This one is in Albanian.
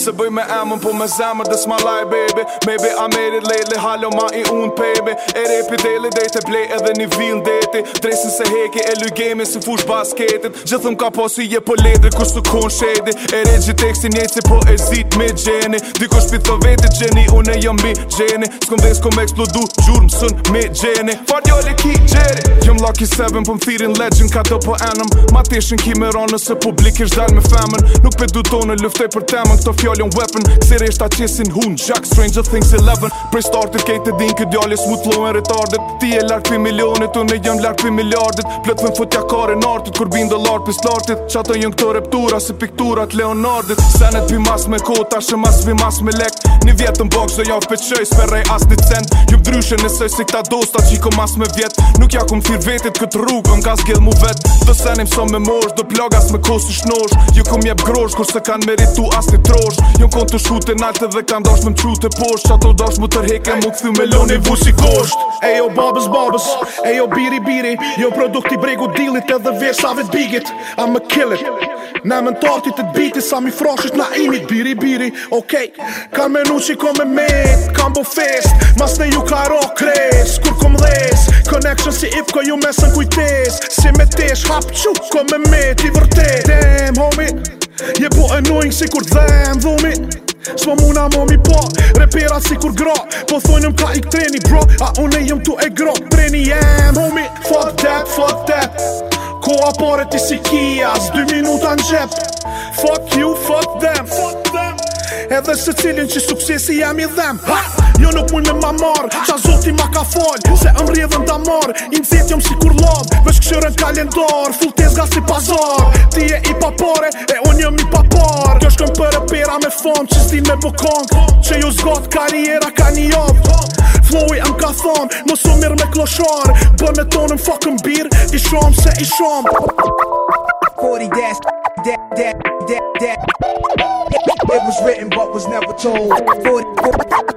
Se bëj me emën po me zemër dhe s'ma laj baby Maybe I made it lately Halo ma i unë pejbe E repi daily day të blej edhe një vilë deti Dresin se heki e luj gemi si fush basketit Gjithëm ka posu je po ledri kur su kon shedi E regji teksti njeci po e zit me gjeni Diko të veti gjeni une jam mi gjeni S'kom dhe s'kom eksplodu gjurë mësën me gjeni Fardjole ki gjeri Rocky 7 Po më thirin legend ka të po enëm Ma tishin kimeron nëse publik ish dal me femen Nuk pe du tonë luftoj për temën Këto fjallon weapon Kësire ishta qesin hun Jack Stranger Things 11 pre startit kejt e din këtë djallis mu t'lohen retardit Ti e lark pi milionit Unë e jëm lark pi miljardit Plët vën fëtja kare në Kur bin dhe lart pis lartit Qato jën këto reptura Si pikturat Leonardit Senet vi mas me kota Shë mas vi mas me lek Një vjetën box dhe jav pe Sperrej as një cent ndryshe nësej si këta dosta që i kom as me vjet Nuk ja kum fir vetit këtë rrugë, nga s'gjell mu vet Dë senim sa me mosh, dë plagas me kosi shnosh Ju kum jeb grosh, kur se kan meritu as një trosh Ju kon të shute naltë dhe kan dosh me mqute posh Qa to dosh mu tërheke, mu këthu me loni vu si kosht Ejo babës babës, ejo biri biri Jo produkti bregu dilit edhe veshave bigit A me killit, na me ntartit të t'biti Sa mi frashit na imit, biri biri, okay. menu që i kom me me, kan bo fest Mas ne ju kres Kur kom dhes Connection si if ko ju mesën kujtes Si me tesh hap qu Ko me me ti vërtet Damn homie Je po annoying si kur dhem dhumi Sva muna momi po Repera si kur gro Po thonjë ka i treni bro A une jëm tu e gro Treni jem homie Fuck that, fuck that Ko apore ti si kias 2 minuta n'gjep Fuck you, fuck them Edhe se cilin që suksesi jam i dhem ha! Jo nuk mujnë me ma marrë Qa zoti ma ka falj Se më rjedhën ta marrë I jom si kur lab Vesh këshërën kalendar Full tez ga si pazar Ti e i papare E unë jëm i papar Kjo shkën për e pera me fam Që s'dil me bukan Që ju zgat kariera ka një jav Flowi e më ka tham mirë me kloshar Bërë me tonë më fakën bir I shumë se i shumë Kori desh Desh Desh Desh Desh Desh It was written but was never told. 40, 40,